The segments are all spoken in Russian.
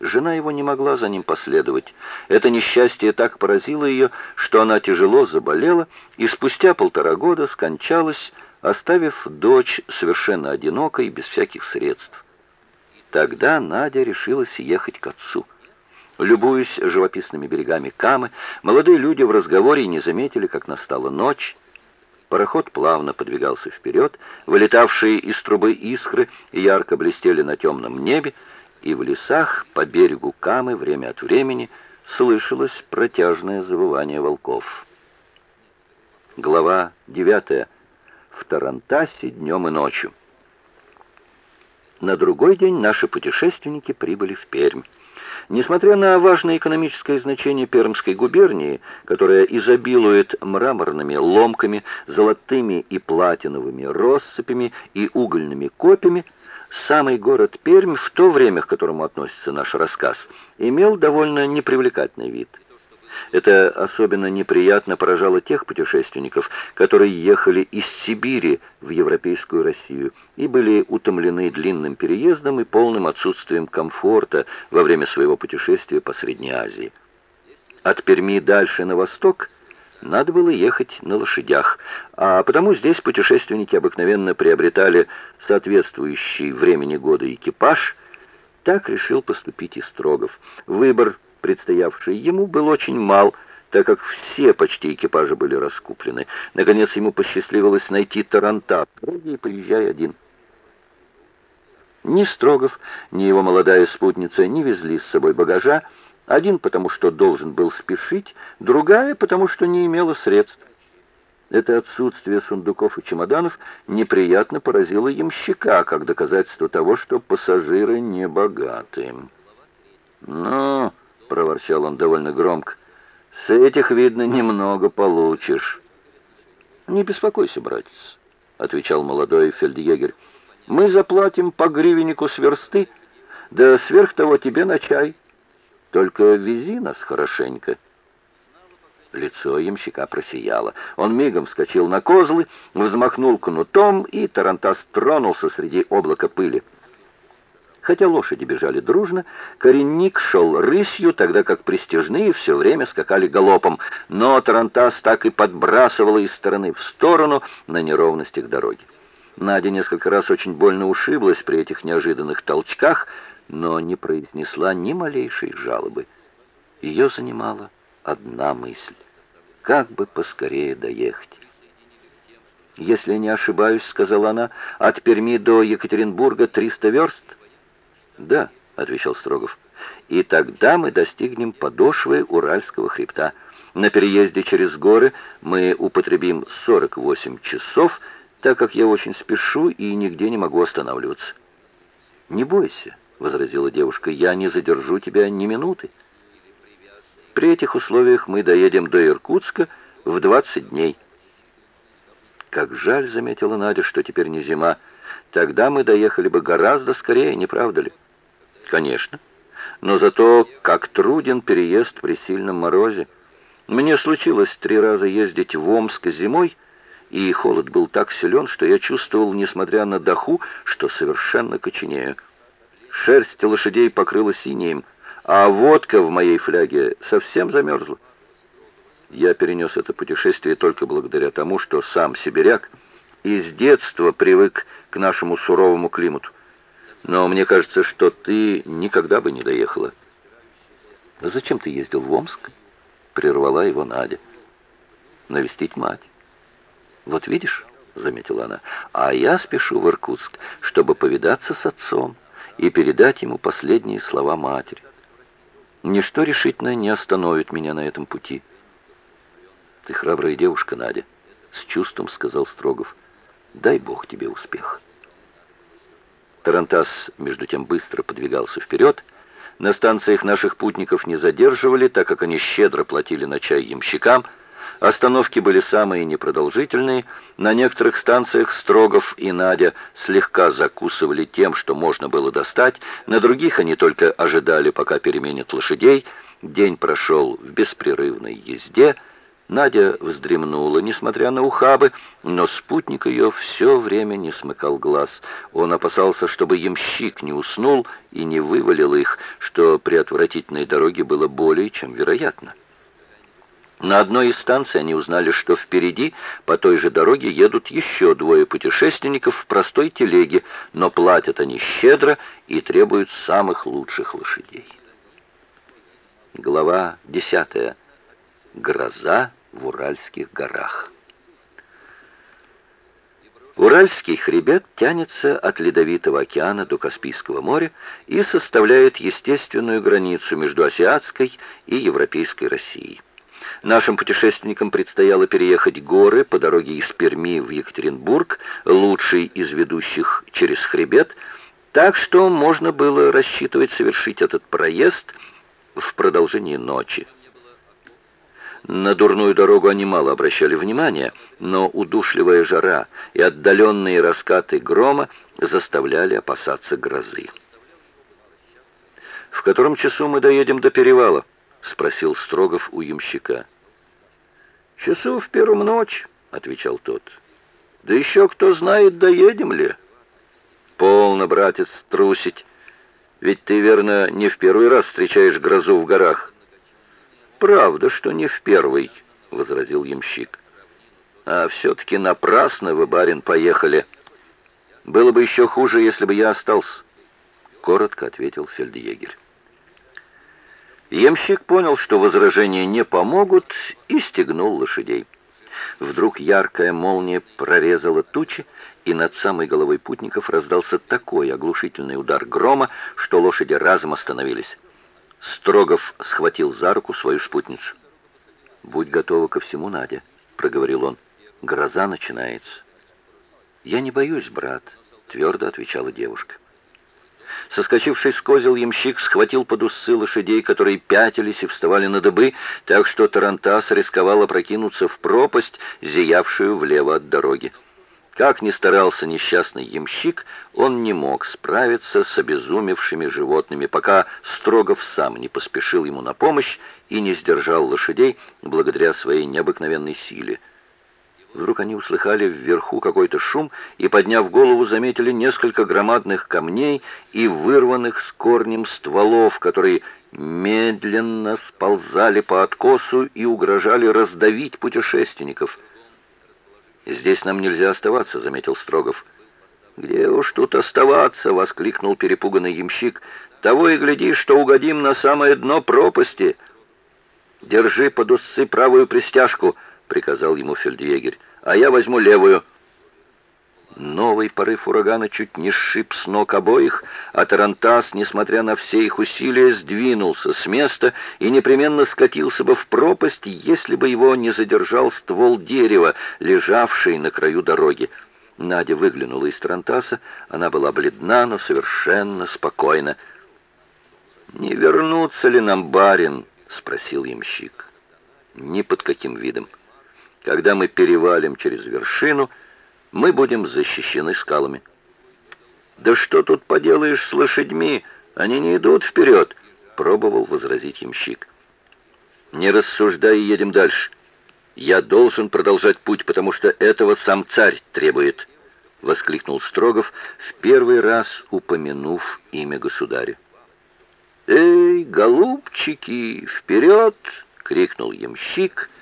Жена его не могла за ним последовать. Это несчастье так поразило ее, что она тяжело заболела и спустя полтора года скончалась, оставив дочь совершенно одинокой, без всяких средств. Тогда Надя решилась ехать к отцу. Любуясь живописными берегами Камы, молодые люди в разговоре не заметили, как настала ночь. Пароход плавно подвигался вперед, вылетавшие из трубы искры ярко блестели на темном небе, и в лесах по берегу Камы время от времени слышалось протяжное завывание волков. Глава 9. В Тарантасе днем и ночью. На другой день наши путешественники прибыли в Пермь. Несмотря на важное экономическое значение Пермской губернии, которая изобилует мраморными ломками, золотыми и платиновыми россыпями и угольными копьями, самый город Пермь в то время, к которому относится наш рассказ, имел довольно непривлекательный вид. Это особенно неприятно поражало тех путешественников, которые ехали из Сибири в Европейскую Россию и были утомлены длинным переездом и полным отсутствием комфорта во время своего путешествия по Средней Азии. От Перми дальше на восток – надо было ехать на лошадях, а потому здесь путешественники обыкновенно приобретали соответствующий времени года экипаж. Так решил поступить и Строгов. Выбор, предстоявший ему, был очень мал, так как все почти экипажи были раскуплены. Наконец ему посчастливилось найти Таранта, и поезжай один. Ни Строгов, ни его молодая спутница не везли с собой багажа, один потому, что должен был спешить, другая потому, что не имела средств. Это отсутствие сундуков и чемоданов неприятно поразило ямщика, как доказательство того, что пассажиры не богаты. «Ну», — проворчал он довольно громко, — «с этих, видно, немного получишь». «Не беспокойся, братец», — отвечал молодой фельдъегерь. «Мы заплатим по гривеннику с версты, да сверх того тебе на чай». Только вези нас хорошенько». Лицо ямщика просияло. Он мигом вскочил на козлы, взмахнул кнутом, и Тарантас тронулся среди облака пыли. Хотя лошади бежали дружно, коренник шел рысью, тогда как пристежные все время скакали галопом, но Тарантас так и подбрасывала из стороны в сторону на неровностях дороги. Надя несколько раз очень больно ушиблась при этих неожиданных толчках, но не произнесла ни малейшей жалобы. Ее занимала одна мысль — как бы поскорее доехать. «Если не ошибаюсь, — сказала она, — от Перми до Екатеринбурга триста верст?» «Да», — отвечал Строгов, — «и тогда мы достигнем подошвы Уральского хребта. На переезде через горы мы употребим 48 часов, так как я очень спешу и нигде не могу останавливаться». «Не бойся», возразила девушка, — «я не задержу тебя ни минуты. При этих условиях мы доедем до Иркутска в 20 дней». «Как жаль», — заметила Надя, — «что теперь не зима. Тогда мы доехали бы гораздо скорее, не правда ли?» «Конечно. Но зато как труден переезд при сильном морозе. Мне случилось три раза ездить в Омск зимой, и холод был так силен, что я чувствовал, несмотря на доху, что совершенно коченею. Шерсть лошадей покрыла синим, а водка в моей фляге совсем замерзла. Я перенес это путешествие только благодаря тому, что сам сибиряк и с детства привык к нашему суровому климату. Но мне кажется, что ты никогда бы не доехала. «Зачем ты ездил в Омск?» — прервала его Надя. «Навестить мать». «Вот видишь», — заметила она, — «а я спешу в Иркутск, чтобы повидаться с отцом» и передать ему последние слова матери. Ничто решительно не остановит меня на этом пути. «Ты храбрая девушка, Надя», — с чувством сказал Строгов. «Дай Бог тебе успех». Тарантас, между тем, быстро подвигался вперед. На станциях наших путников не задерживали, так как они щедро платили на чай ямщикам — Остановки были самые непродолжительные. На некоторых станциях Строгов и Надя слегка закусывали тем, что можно было достать. На других они только ожидали, пока переменят лошадей. День прошел в беспрерывной езде. Надя вздремнула, несмотря на ухабы, но спутник ее все время не смыкал глаз. Он опасался, чтобы ямщик не уснул и не вывалил их, что при отвратительной дороге было более чем вероятно. На одной из станций они узнали, что впереди по той же дороге едут еще двое путешественников в простой телеге, но платят они щедро и требуют самых лучших лошадей. Глава десятая. Гроза в Уральских горах. Уральский хребет тянется от Ледовитого океана до Каспийского моря и составляет естественную границу между азиатской и европейской Россией. Нашим путешественникам предстояло переехать горы по дороге из Перми в Екатеринбург, лучший из ведущих через хребет, так что можно было рассчитывать совершить этот проезд в продолжении ночи. На дурную дорогу они мало обращали внимания, но удушливая жара и отдаленные раскаты грома заставляли опасаться грозы. «В котором часу мы доедем до перевала?» — спросил Строгов у ямщика. «Часу в первом ночь», — отвечал тот. «Да еще кто знает, доедем ли?» «Полно, братец, трусить. Ведь ты, верно, не в первый раз встречаешь грозу в горах». «Правда, что не в первый», — возразил ямщик. «А все-таки напрасно вы, барин, поехали. Было бы еще хуже, если бы я остался», — коротко ответил фельдъегерь. Ямщик понял, что возражения не помогут, и стегнул лошадей. Вдруг яркая молния прорезала тучи, и над самой головой путников раздался такой оглушительный удар грома, что лошади разом остановились. Строгов схватил за руку свою спутницу. «Будь готова ко всему, Надя», — проговорил он. «Гроза начинается». «Я не боюсь, брат», — твердо отвечала девушка. Соскочивший с козел ямщик схватил под усы лошадей, которые пятились и вставали на дыбы, так что Тарантас рисковал опрокинуться в пропасть, зиявшую влево от дороги. Как ни старался несчастный ямщик, он не мог справиться с обезумевшими животными, пока Строгов сам не поспешил ему на помощь и не сдержал лошадей благодаря своей необыкновенной силе. Вдруг они услыхали вверху какой-то шум и, подняв голову, заметили несколько громадных камней и вырванных с корнем стволов, которые медленно сползали по откосу и угрожали раздавить путешественников — «Здесь нам нельзя оставаться», — заметил Строгов. «Где уж тут оставаться?» — воскликнул перепуганный ямщик. «Того и гляди, что угодим на самое дно пропасти». «Держи под усы правую пристяжку», — приказал ему фельдъегерь, «а я возьму левую». Новый порыв урагана чуть не сшиб с ног обоих, а Тарантас, несмотря на все их усилия, сдвинулся с места и непременно скатился бы в пропасть, если бы его не задержал ствол дерева, лежавший на краю дороги. Надя выглянула из Тарантаса, она была бледна, но совершенно спокойна. «Не вернуться ли нам, барин?» — спросил ямщик. «Ни под каким видом. Когда мы перевалим через вершину...» мы будем защищены скалами. «Да что тут поделаешь с лошадьми? Они не идут вперед!» — пробовал возразить ямщик. «Не рассуждай и едем дальше. Я должен продолжать путь, потому что этого сам царь требует», — воскликнул Строгов, в первый раз упомянув имя государя. «Эй, голубчики, вперед!» — крикнул ямщик —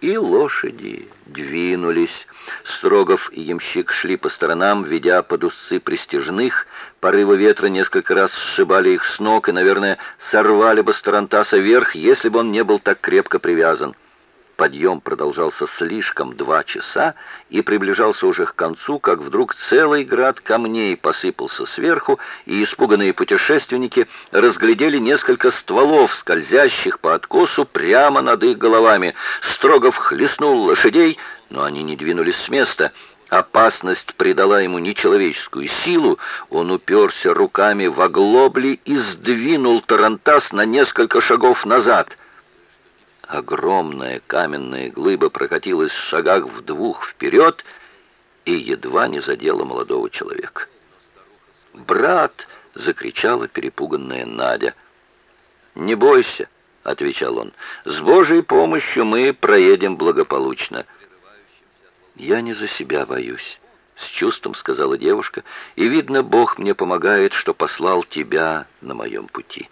и лошади двинулись. Строгов и ямщик шли по сторонам, ведя под усы пристежных. Порывы ветра несколько раз сшибали их с ног и, наверное, сорвали бы Старантаса вверх, если бы он не был так крепко привязан. Подъем продолжался слишком два часа и приближался уже к концу, как вдруг целый град камней посыпался сверху, и испуганные путешественники разглядели несколько стволов, скользящих по откосу прямо над их головами. Строгов хлестнул лошадей, но они не двинулись с места. Опасность придала ему нечеловеческую силу, он уперся руками в оглобли и сдвинул Тарантас на несколько шагов назад — огромная каменная глыба прокатилась в шагах в двух вперед и едва не задела молодого человека. «Брат!» — закричала перепуганная Надя. «Не бойся, — отвечал он. «С Божьей помощью мы проедем благополучно». «Я не за себя боюсь», — с чувством сказала девушка, «и, видно, Бог мне помогает, что послал тебя на моем пути».